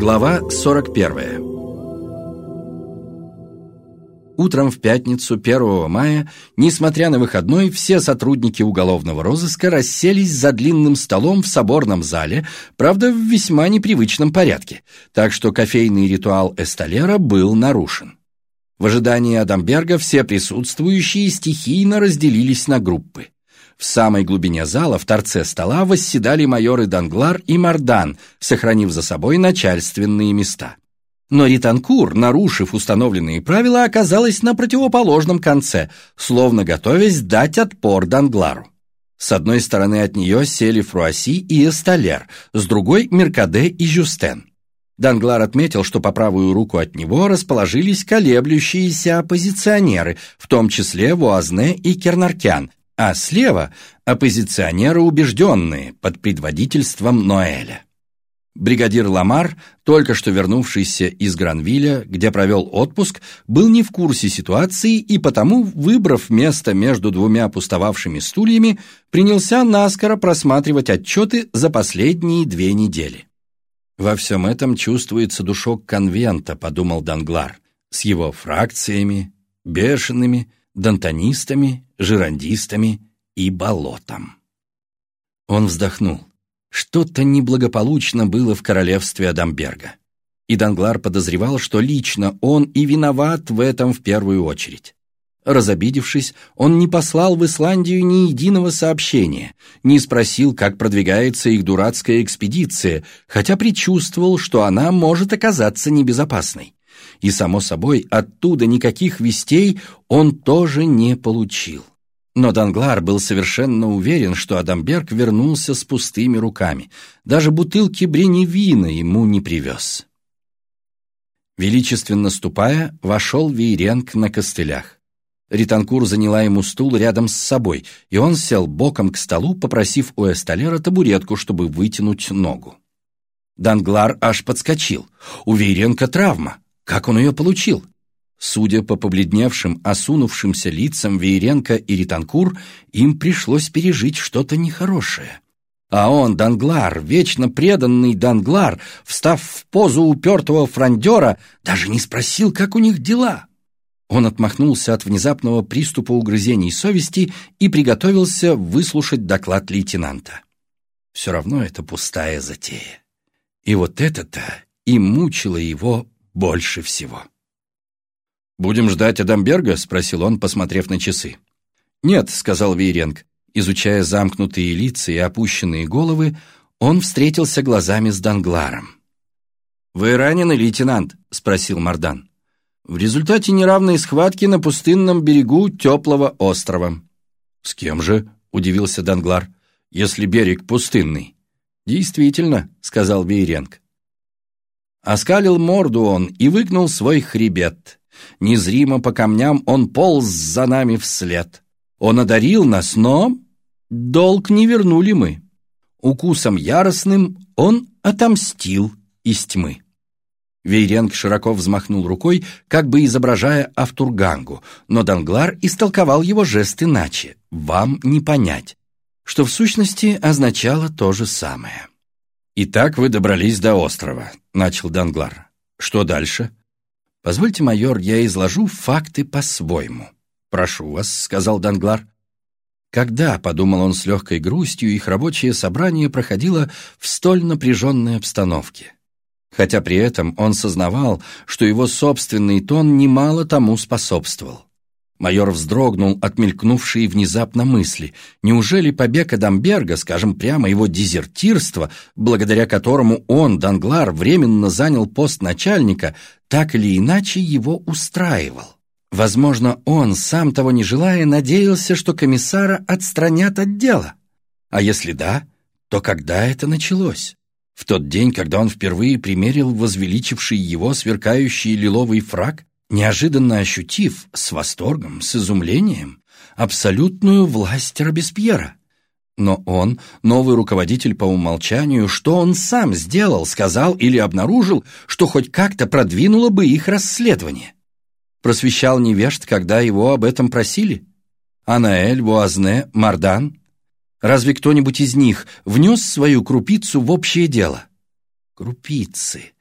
Глава 41 Утром в пятницу 1 мая, несмотря на выходной, все сотрудники уголовного розыска расселись за длинным столом в соборном зале, правда, в весьма непривычном порядке, так что кофейный ритуал Эсталера был нарушен. В ожидании Адамберга все присутствующие стихийно разделились на группы. В самой глубине зала, в торце стола, восседали майоры Данглар и Мардан, сохранив за собой начальственные места. Но Ританкур, нарушив установленные правила, оказалась на противоположном конце, словно готовясь дать отпор Данглару. С одной стороны от нее сели Фруаси и Эсталер, с другой – Меркаде и Жюстен. Данглар отметил, что по правую руку от него расположились колеблющиеся оппозиционеры, в том числе Вуазне и Кернаркян, а слева – оппозиционеры убежденные под предводительством Ноэля. Бригадир Ламар, только что вернувшийся из Гранвиля, где провел отпуск, был не в курсе ситуации и потому, выбрав место между двумя пустовавшими стульями, принялся наскоро просматривать отчеты за последние две недели. «Во всем этом чувствуется душок конвента», — подумал Данглар, с его фракциями, бешеными, дантонистами, жирандистами и болотом. Он вздохнул. Что-то неблагополучно было в королевстве Адамберга. И Данглар подозревал, что лично он и виноват в этом в первую очередь. Разобидевшись, он не послал в Исландию ни единого сообщения, не спросил, как продвигается их дурацкая экспедиция, хотя предчувствовал, что она может оказаться небезопасной. И, само собой, оттуда никаких вестей он тоже не получил. Но Данглар был совершенно уверен, что Адамберг вернулся с пустыми руками. Даже бутылки бреневина ему не привез. Величественно ступая, вошел Вейренг на костылях. Ританкур заняла ему стул рядом с собой, и он сел боком к столу, попросив у Эсталера табуретку, чтобы вытянуть ногу. Данглар аж подскочил. У Вейренка травма. Как он ее получил? Судя по побледневшим, осунувшимся лицам Вееренко и Ританкур, им пришлось пережить что-то нехорошее. А он, Данглар, вечно преданный Данглар, встав в позу упертого фрондера, даже не спросил, как у них дела. Он отмахнулся от внезапного приступа угрызений совести и приготовился выслушать доклад лейтенанта. Все равно это пустая затея. И вот это-то и мучило его больше всего. «Будем ждать Адамберга?» — спросил он, посмотрев на часы. «Нет», — сказал Вейренг. Изучая замкнутые лица и опущенные головы, он встретился глазами с Дангларом. «Вы ранены, лейтенант?» — спросил Мардан. «В результате неравной схватки на пустынном берегу теплого острова». «С кем же?» — удивился Данглар. «Если берег пустынный». «Действительно», — сказал Вейренг. Оскалил морду он и выгнул свой хребет. Незримо по камням он полз за нами вслед. Он одарил нас, но долг не вернули мы. Укусом яростным он отомстил из тьмы. Вейренг широко взмахнул рукой, как бы изображая Автургангу, но Данглар истолковал его жест иначе, вам не понять, что в сущности означало то же самое. «Итак вы добрались до острова», — начал Данглар. «Что дальше?» «Позвольте, майор, я изложу факты по-своему». «Прошу вас», — сказал Данглар. Когда, — подумал он с легкой грустью, их рабочее собрание проходило в столь напряженной обстановке. Хотя при этом он сознавал, что его собственный тон немало тому способствовал. Майор вздрогнул от мелькнувшей внезапно мысли. Неужели побег Адамберга, скажем прямо его дезертирство, благодаря которому он, Данглар, временно занял пост начальника, так или иначе его устраивал? Возможно, он, сам того не желая, надеялся, что комиссара отстранят от дела. А если да, то когда это началось? В тот день, когда он впервые примерил возвеличивший его сверкающий лиловый фраг? Неожиданно ощутив с восторгом, с изумлением, абсолютную власть Робеспьера. Но он, новый руководитель по умолчанию, что он сам сделал, сказал или обнаружил, что хоть как-то продвинуло бы их расследование? Просвещал невежд, когда его об этом просили? Анаэль, Вуазне, Мардан? Разве кто-нибудь из них внес свою крупицу в общее дело? Крупицы.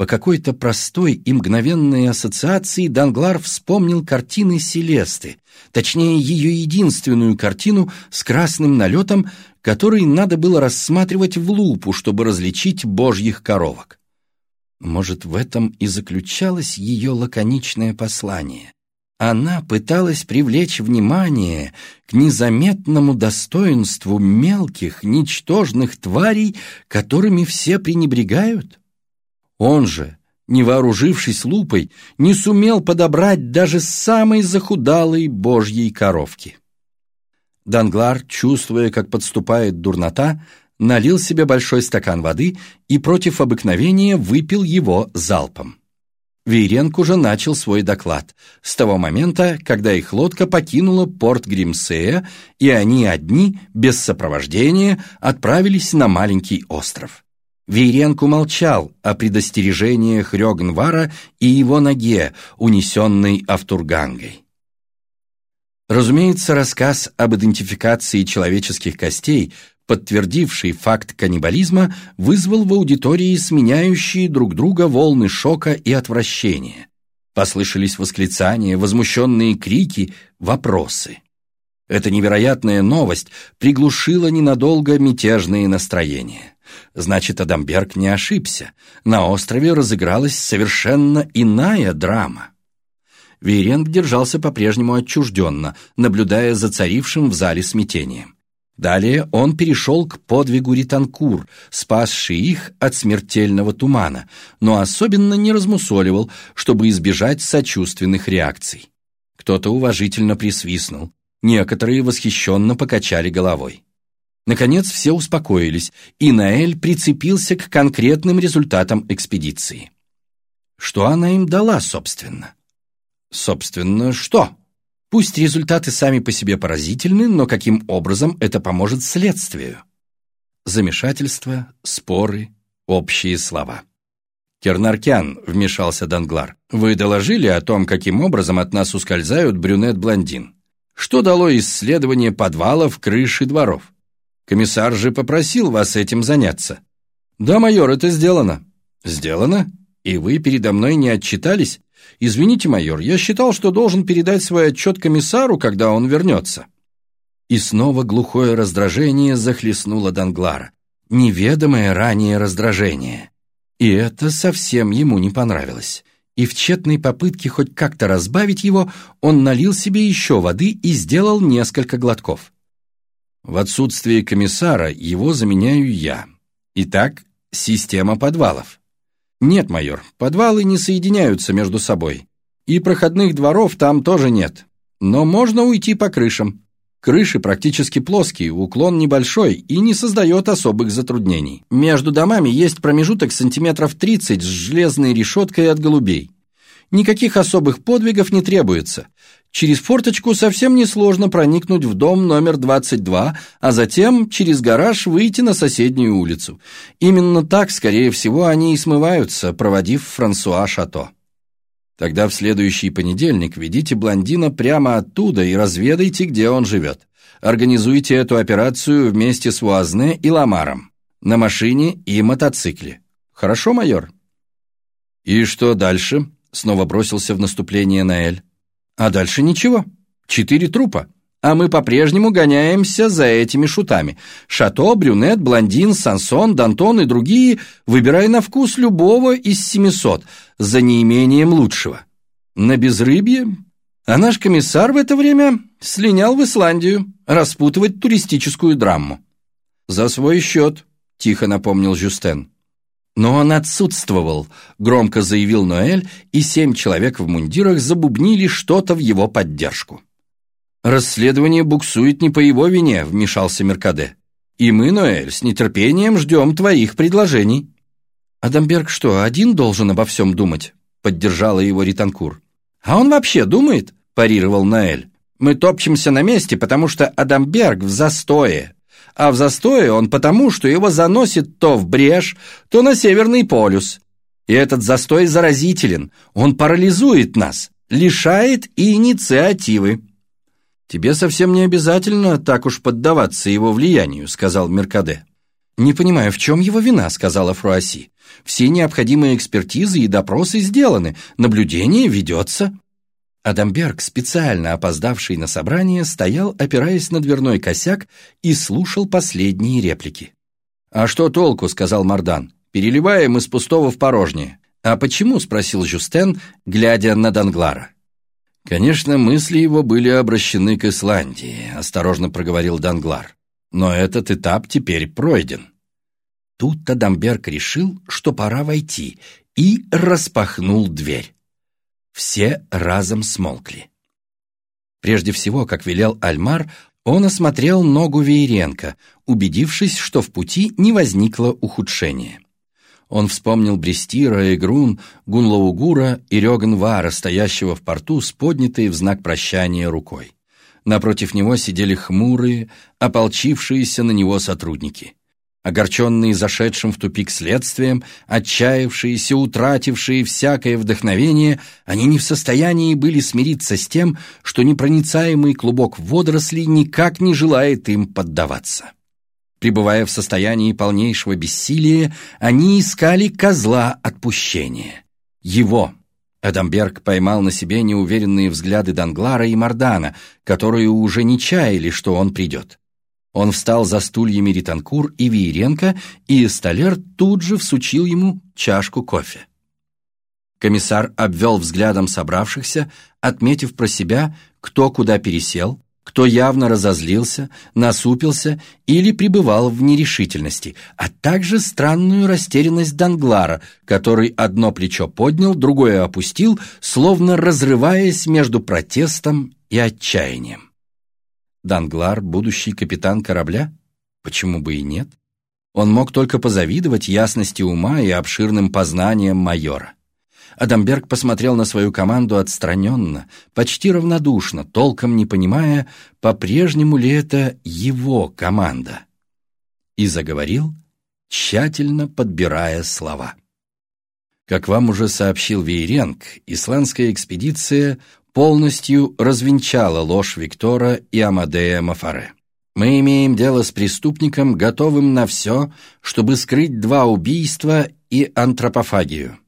По какой-то простой и мгновенной ассоциации Данглар вспомнил картины Селесты, точнее ее единственную картину с красным налетом, который надо было рассматривать в лупу, чтобы различить божьих коровок. Может, в этом и заключалось ее лаконичное послание. Она пыталась привлечь внимание к незаметному достоинству мелких, ничтожных тварей, которыми все пренебрегают. Он же, не вооружившись лупой, не сумел подобрать даже самой захудалой божьей коровки. Данглар, чувствуя, как подступает дурнота, налил себе большой стакан воды и против обыкновения выпил его залпом. Вейренк уже начал свой доклад с того момента, когда их лодка покинула порт Гримсея, и они одни, без сопровождения, отправились на маленький остров. Вейренк умолчал о предостережениях Рёгнвара и его ноге, унесенной Автургангой. Разумеется, рассказ об идентификации человеческих костей подтвердивший факт каннибализма, вызвал в аудитории сменяющие друг друга волны шока и отвращения. Послышались восклицания, возмущенные крики, вопросы. Эта невероятная новость приглушила ненадолго мятежные настроения. Значит, Адамберг не ошибся. На острове разыгралась совершенно иная драма. Вейренг держался по-прежнему отчужденно, наблюдая за царившим в зале смятением. Далее он перешел к подвигу Ританкур, спасший их от смертельного тумана, но особенно не размусоливал, чтобы избежать сочувственных реакций. Кто-то уважительно присвистнул, некоторые восхищенно покачали головой. Наконец все успокоились, и Наэль прицепился к конкретным результатам экспедиции. Что она им дала, собственно? Собственно, что? Пусть результаты сами по себе поразительны, но каким образом это поможет следствию? Замешательство, споры, общие слова. «Кернаркян», — вмешался Данглар, — «вы доложили о том, каким образом от нас ускользают брюнет-блондин? Что дало исследование подвалов, крыши дворов? Комиссар же попросил вас этим заняться». «Да, майор, это сделано». «Сделано? И вы передо мной не отчитались? «Извините, майор, я считал, что должен передать свой отчет комиссару, когда он вернется». И снова глухое раздражение захлестнуло Данглара. Неведомое ранее раздражение. И это совсем ему не понравилось. И в тщетной попытке хоть как-то разбавить его, он налил себе еще воды и сделал несколько глотков. В отсутствие комиссара его заменяю я. Итак, система подвалов. «Нет, майор, подвалы не соединяются между собой. И проходных дворов там тоже нет. Но можно уйти по крышам. Крыши практически плоские, уклон небольшой и не создает особых затруднений. Между домами есть промежуток сантиметров 30 с железной решеткой от голубей. Никаких особых подвигов не требуется. Через форточку совсем несложно проникнуть в дом номер 22, а затем через гараж выйти на соседнюю улицу. Именно так, скорее всего, они и смываются, проводив Франсуа Шато. Тогда в следующий понедельник ведите блондина прямо оттуда и разведайте, где он живет. Организуйте эту операцию вместе с Уазне и Ламаром. На машине и мотоцикле. Хорошо, майор? И что дальше? Снова бросился в наступление Наэль. А дальше ничего. Четыре трупа. А мы по-прежнему гоняемся за этими шутами. Шато, Брюнет, Блондин, Сансон, Дантон и другие, выбирая на вкус любого из семисот, за неимением лучшего. На безрыбье? А наш комиссар в это время слинял в Исландию распутывать туристическую драму. «За свой счет», — тихо напомнил Жюстен. «Но он отсутствовал», — громко заявил Ноэль, и семь человек в мундирах забубнили что-то в его поддержку. «Расследование буксует не по его вине», — вмешался Меркаде. «И мы, Ноэль, с нетерпением ждем твоих предложений». «Адамберг что, один должен обо всем думать?» — поддержала его Ританкур. «А он вообще думает?» — парировал Ноэль. «Мы топчемся на месте, потому что Адамберг в застое а в застое он потому, что его заносит то в брешь, то на Северный полюс. И этот застой заразителен, он парализует нас, лишает инициативы. «Тебе совсем не обязательно так уж поддаваться его влиянию», — сказал Меркаде. «Не понимаю, в чем его вина», — сказала Фруаси. Все необходимые экспертизы и допросы сделаны, наблюдение ведется». Адамберг, специально опоздавший на собрание, стоял, опираясь на дверной косяк, и слушал последние реплики. «А что толку?» — сказал Мардан. «Переливаем из пустого в порожнее». «А почему?» — спросил Жюстен, глядя на Данглара. «Конечно, мысли его были обращены к Исландии», — осторожно проговорил Данглар. «Но этот этап теперь пройден». Тут Адамберг решил, что пора войти, и распахнул дверь. Все разом смолкли. Прежде всего, как велел Альмар, он осмотрел ногу Вееренко, убедившись, что в пути не возникло ухудшения. Он вспомнил Брестира, Игрун, Гунлаугура и Рёганвара, стоящего в порту с поднятой в знак прощания рукой. Напротив него сидели хмурые, ополчившиеся на него сотрудники. Огорченные зашедшим в тупик следствием, отчаявшиеся, утратившие всякое вдохновение, они не в состоянии были смириться с тем, что непроницаемый клубок водорослей никак не желает им поддаваться. Пребывая в состоянии полнейшего бессилия, они искали козла отпущения. Его. Адамберг поймал на себе неуверенные взгляды Данглара и Мардана, которые уже не чаяли, что он придет. Он встал за стульями Ританкур и Виеренко, и Столер тут же всучил ему чашку кофе. Комиссар обвел взглядом собравшихся, отметив про себя, кто куда пересел, кто явно разозлился, насупился или пребывал в нерешительности, а также странную растерянность Данглара, который одно плечо поднял, другое опустил, словно разрываясь между протестом и отчаянием. Данглар – будущий капитан корабля? Почему бы и нет? Он мог только позавидовать ясности ума и обширным познаниям майора. Адамберг посмотрел на свою команду отстраненно, почти равнодушно, толком не понимая, по-прежнему ли это его команда. И заговорил, тщательно подбирая слова. Как вам уже сообщил Вейренг, исландская экспедиция полностью развенчала ложь Виктора и Амадея Мафаре. Мы имеем дело с преступником, готовым на все, чтобы скрыть два убийства и антропофагию.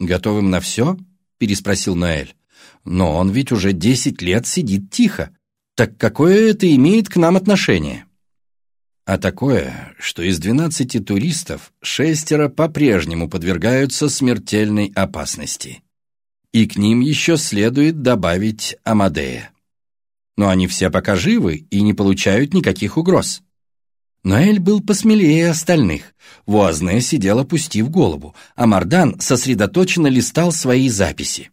«Готовым на все?» – переспросил Ноэль. «Но он ведь уже десять лет сидит тихо. Так какое это имеет к нам отношение?» А такое, что из двенадцати туристов шестеро по-прежнему подвергаются смертельной опасности. И к ним еще следует добавить Амадея. Но они все пока живы и не получают никаких угроз. Ноэль был посмелее остальных. Вуазне сидел опустив голову, а Мардан сосредоточенно листал свои записи.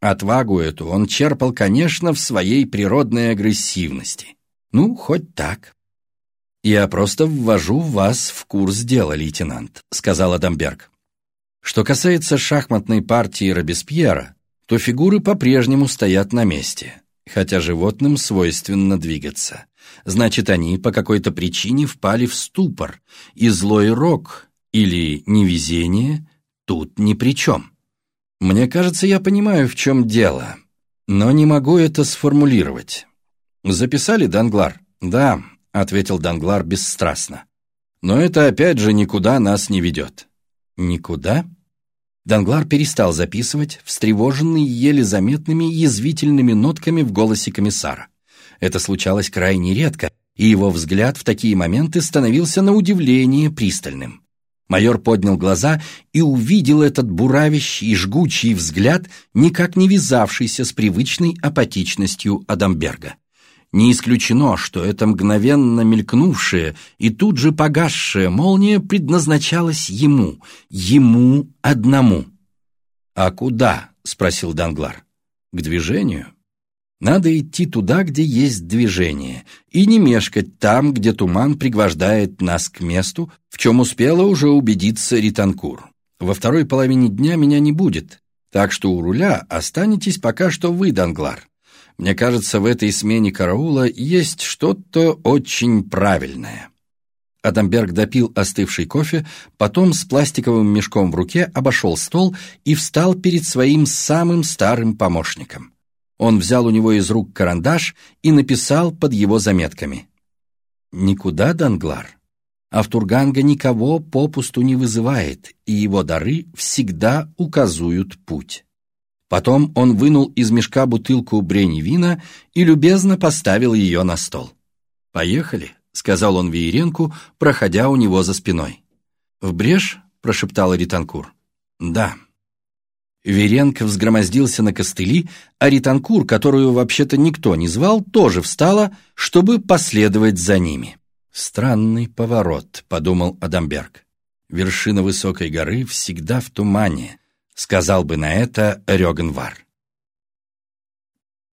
Отвагу эту он черпал, конечно, в своей природной агрессивности. Ну, хоть так. «Я просто ввожу вас в курс дела, лейтенант», — сказал Адамберг. Что касается шахматной партии Робеспьера, то фигуры по-прежнему стоят на месте, хотя животным свойственно двигаться. Значит, они по какой-то причине впали в ступор, и злой рок или невезение тут ни при чем. Мне кажется, я понимаю, в чем дело, но не могу это сформулировать. Записали, Данглар? Да, ответил Данглар бесстрастно. Но это опять же никуда нас не ведет. Никуда? Данглар перестал записывать, встревоженный еле заметными язвительными нотками в голосе комиссара. Это случалось крайне редко, и его взгляд в такие моменты становился на удивление пристальным. Майор поднял глаза и увидел этот буравящий и жгучий взгляд, никак не вязавшийся с привычной апатичностью Адамберга. Не исключено, что эта мгновенно мелькнувшая и тут же погасшая молния предназначалась ему, ему одному. «А куда?» — спросил Данглар. «К движению?» Надо идти туда, где есть движение, и не мешкать там, где туман пригвождает нас к месту, в чем успела уже убедиться Ританкур. Во второй половине дня меня не будет, так что у руля останетесь пока что вы, Данглар. Мне кажется, в этой смене караула есть что-то очень правильное». Адамберг допил остывший кофе, потом с пластиковым мешком в руке обошел стол и встал перед своим самым старым помощником. Он взял у него из рук карандаш и написал под его заметками. «Никуда, Данглар. Автурганга никого попусту не вызывает, и его дары всегда указуют путь. Потом он вынул из мешка бутылку брени вина и любезно поставил ее на стол. «Поехали», — сказал он Вееренку, проходя у него за спиной. «В брешь?» — прошептала Ританкур. «Да». Веренко взгромоздился на костыли, а Ританкур, которую вообще-то никто не звал, тоже встала, чтобы последовать за ними. «Странный поворот», — подумал Адамберг. «Вершина высокой горы всегда в тумане», — сказал бы на это Рёгенвар.